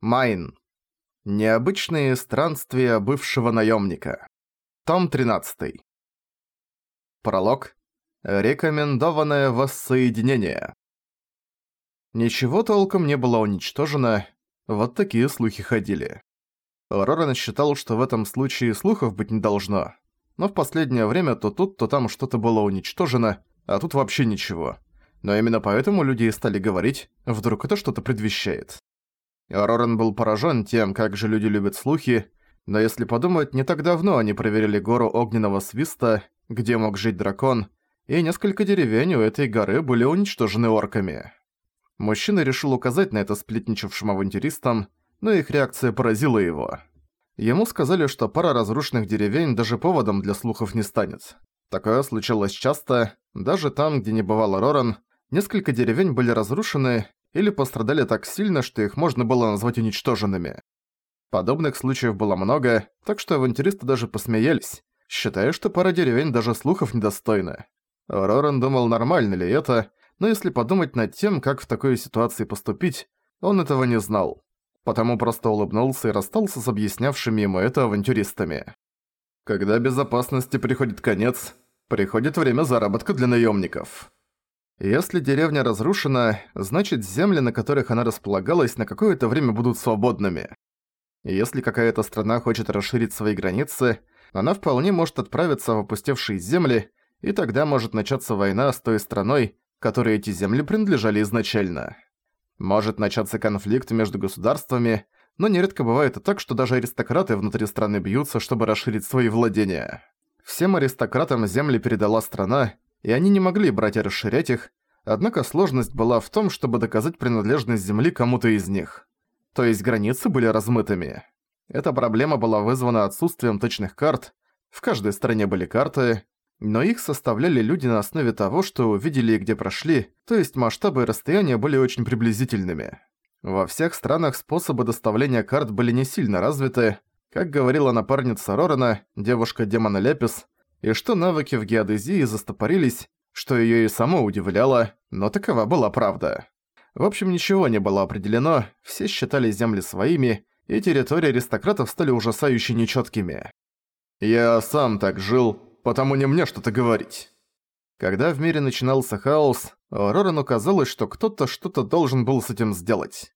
Майн. Необычные странствия бывшего наемника. Том 13. Пролог. Рекомендованное воссоединение. Ничего толком не было уничтожено, вот такие слухи ходили. Роран считал, что в этом случае слухов быть не должно, но в последнее время то тут, то там что-то было уничтожено, а тут вообще ничего. Но именно поэтому люди и стали говорить, вдруг это что-то предвещает. Роран был поражен тем, как же люди любят слухи, но если подумать, не так давно они проверили гору Огненного Свиста, где мог жить дракон, и несколько деревень у этой горы были уничтожены орками. Мужчина решил указать на это сплетничавшим авантюристам, но их реакция поразила его. Ему сказали, что пара разрушенных деревень даже поводом для слухов не станет. Такое случалось часто, даже там, где не бывал Роран, несколько деревень были разрушены, или пострадали так сильно, что их можно было назвать уничтоженными. Подобных случаев было много, так что авантюристы даже посмеялись, считая, что пара деревень даже слухов недостойны. Роран думал, нормально ли это, но если подумать над тем, как в такой ситуации поступить, он этого не знал. Потому просто улыбнулся и расстался с объяснявшими ему это авантюристами. Когда безопасности приходит конец, приходит время заработка для наемников. Если деревня разрушена, значит земли, на которых она располагалась, на какое-то время будут свободными. Если какая-то страна хочет расширить свои границы, она вполне может отправиться в опустевшие земли, и тогда может начаться война с той страной, которой эти земли принадлежали изначально. Может начаться конфликт между государствами, но нередко бывает и так, что даже аристократы внутри страны бьются, чтобы расширить свои владения. Всем аристократам земли передала страна, и они не могли брать и расширять их, однако сложность была в том, чтобы доказать принадлежность земли кому-то из них. То есть границы были размытыми. Эта проблема была вызвана отсутствием точных карт, в каждой стране были карты, но их составляли люди на основе того, что увидели и где прошли, то есть масштабы и расстояния были очень приблизительными. Во всех странах способы доставления карт были не сильно развиты, как говорила напарница Рорана, девушка демона Лепис, и что навыки в геодезии застопорились, что её и само удивляло, но такова была правда. В общем, ничего не было определено, все считали земли своими, и территории аристократов стали ужасающе нечёткими. «Я сам так жил, потому не мне что-то говорить». Когда в мире начинался хаос, Рорану казалось, что кто-то что-то должен был с этим сделать.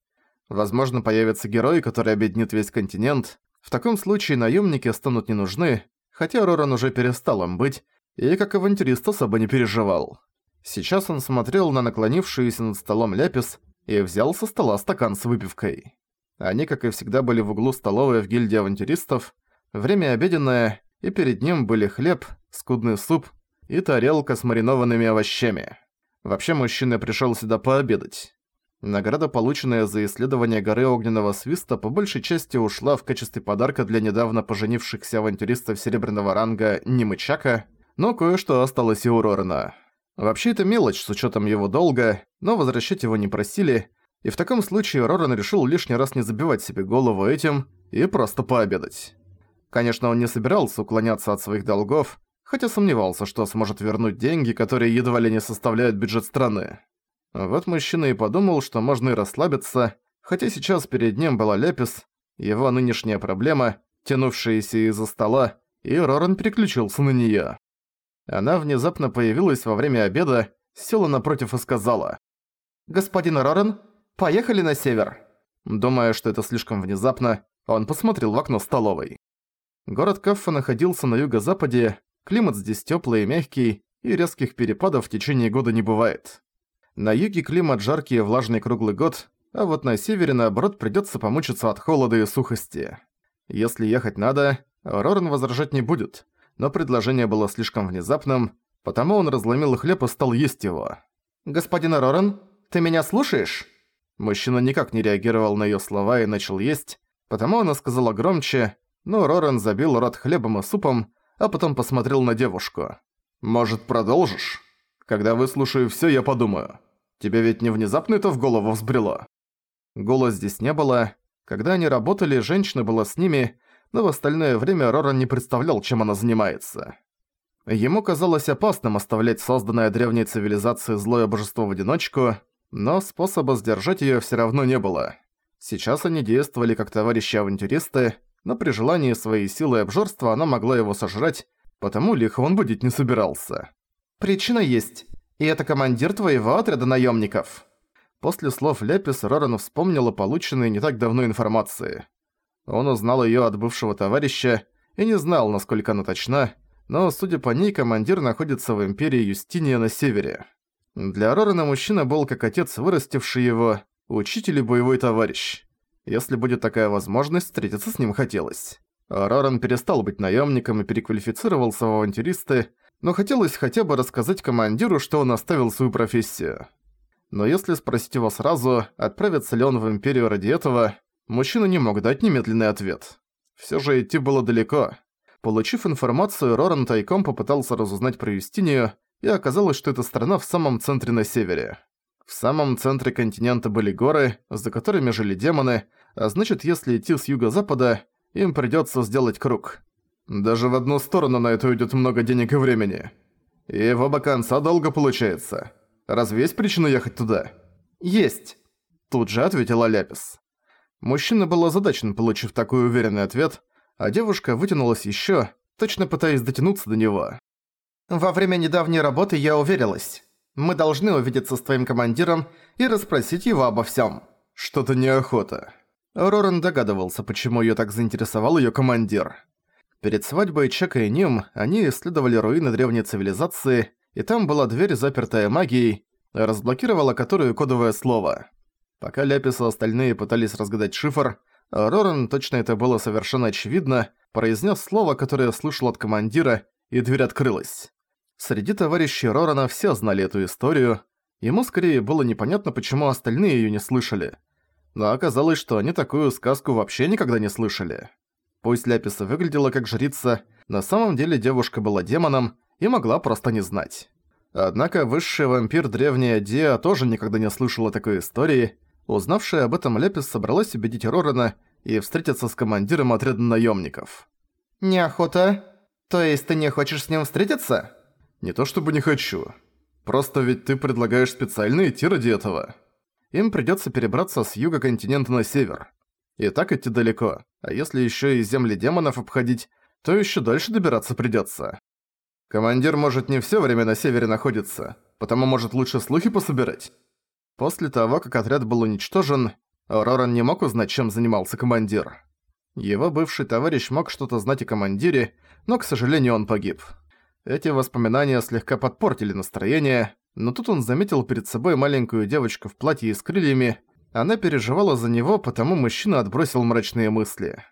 Возможно, появится герой, который объединит весь континент. В таком случае наемники станут не нужны, хотя Роран уже перестал им быть, и как авантюрист особо не переживал. Сейчас он смотрел на наклонившуюся над столом ляпис и взял со стола стакан с выпивкой. Они, как и всегда, были в углу столовой в гильдии авантюристов. Время обеденное, и перед ним были хлеб, скудный суп и тарелка с маринованными овощами. Вообще мужчина пришел сюда пообедать. Награда, полученная за исследование горы Огненного Свиста, по большей части ушла в качестве подарка для недавно поженившихся авантюристов серебряного ранга Нимычака, но кое-что осталось и у Рорена. Вообще это мелочь с учетом его долга, но возвращать его не просили, и в таком случае Рорен решил лишний раз не забивать себе голову этим и просто пообедать. Конечно, он не собирался уклоняться от своих долгов, хотя сомневался, что сможет вернуть деньги, которые едва ли не составляют бюджет страны. Вот мужчина и подумал, что можно и расслабиться, хотя сейчас перед ним была Лепис, его нынешняя проблема, тянувшаяся из-за стола, и Роран переключился на неё. Она внезапно появилась во время обеда, села напротив и сказала. «Господин Роран, поехали на север». Думая, что это слишком внезапно, он посмотрел в окно столовой. Город Каффа находился на юго-западе, климат здесь тёплый и мягкий, и резких перепадов в течение года не бывает. На юге климат жаркий и влажный круглый год, а вот на севере, наоборот, придётся помучиться от холода и сухости. Если ехать надо, Роран возражать не будет, но предложение было слишком внезапным, потому он разломил хлеб и стал есть его. «Господин Роран, ты меня слушаешь?» Мужчина никак не реагировал на её слова и начал есть, потому она сказала громче, но Роран забил рот хлебом и супом, а потом посмотрел на девушку. «Может, продолжишь?» Когда выслушаю всё, я подумаю. Тебе ведь не внезапно это в голову взбрело?» Голос здесь не было. Когда они работали, женщина была с ними, но в остальное время Роран не представлял, чем она занимается. Ему казалось опасным оставлять созданное древней цивилизацией злое божество в одиночку, но способа сдержать её всё равно не было. Сейчас они действовали как товарищи-авантюристы, но при желании своей силы и обжорства она могла его сожрать, потому лихо он будить не собирался. «Причина есть, и это командир твоего отряда наемников. После слов Лепис Рорану вспомнила полученные не так давно информации. Он узнал ее от бывшего товарища и не знал, насколько она точна, но, судя по ней, командир находится в Империи Юстиния на севере. Для Рорана мужчина был как отец, вырастивший его, учитель и боевой товарищ. Если будет такая возможность, встретиться с ним хотелось. Роран перестал быть наемником и переквалифицировался в авантюристы, но хотелось хотя бы рассказать командиру, что он оставил свою профессию. Но если спросить его сразу, отправится ли он в Империю ради этого, мужчина не мог дать немедленный ответ. Всё же идти было далеко. Получив информацию, Роран тайком попытался разузнать про Юстинию, и оказалось, что эта страна в самом центре на севере. В самом центре континента были горы, за которыми жили демоны, а значит, если идти с юго-запада, им придётся сделать круг. Даже в одну сторону на это уйдет много денег и времени. И в оба конца долго получается. Разве есть причина ехать туда? Есть. Тут же ответила Ляпис. Мужчина был озадачен, получив такой уверенный ответ, а девушка вытянулась ещё, точно пытаясь дотянуться до него. «Во время недавней работы я уверилась. Мы должны увидеться с твоим командиром и расспросить его обо всём». Что-то неохота. Роран догадывался, почему её так заинтересовал её командир. Перед свадьбой Чека и Ним они исследовали руины древней цивилизации, и там была дверь, запертая магией, разблокировала которую кодовое слово. Пока Ляпис и остальные пытались разгадать шифр, Роран, точно это было совершенно очевидно, произнес слово, которое слышал от командира, и дверь открылась. Среди товарищей Рорана все знали эту историю, ему скорее было непонятно, почему остальные её не слышали – но оказалось, что они такую сказку вообще никогда не слышали. Пусть Ляписа выглядела как жрица, на самом деле девушка была демоном и могла просто не знать. Однако высший вампир древняя Диа тоже никогда не слышала такой истории. Узнавшая об этом Ляпис собралась убедить Рорана и встретиться с командиром отряда наемников. «Неохота? То есть ты не хочешь с ним встретиться?» «Не то чтобы не хочу. Просто ведь ты предлагаешь специально идти ради этого» им придётся перебраться с юга континента на север. И так идти далеко, а если ещё и земли демонов обходить, то ещё дальше добираться придётся. Командир может не всё время на севере находиться, потому может лучше слухи пособирать. После того, как отряд был уничтожен, Роран не мог узнать, чем занимался командир. Его бывший товарищ мог что-то знать о командире, но, к сожалению, он погиб. Эти воспоминания слегка подпортили настроение, но тут он заметил перед собой маленькую девочку в платье и с крыльями. Она переживала за него, потому мужчина отбросил мрачные мысли.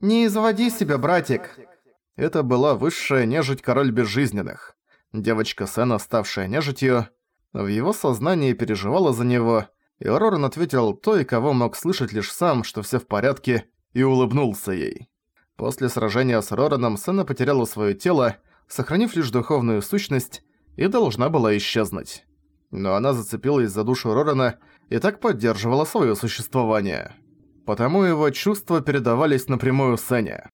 «Не изводи себя, братик!» Это была высшая нежить король безжизненных. Девочка Сэна, ставшая нежитью, в его сознании переживала за него, и Роран ответил той, кого мог слышать лишь сам, что все в порядке, и улыбнулся ей. После сражения с Рораном Сэна потеряла свое тело, сохранив лишь духовную сущность, и должна была исчезнуть. Но она зацепилась за душу Рорана и так поддерживала свое существование. Потому его чувства передавались напрямую Сене.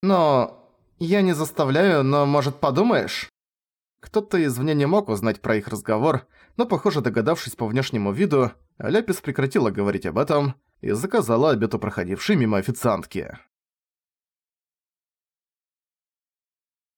«Но... я не заставляю, но, может, подумаешь?» Кто-то извне не мог узнать про их разговор, но, похоже, догадавшись по внешнему виду, Ляпис прекратила говорить об этом и заказала обед у проходившей мимо официантки.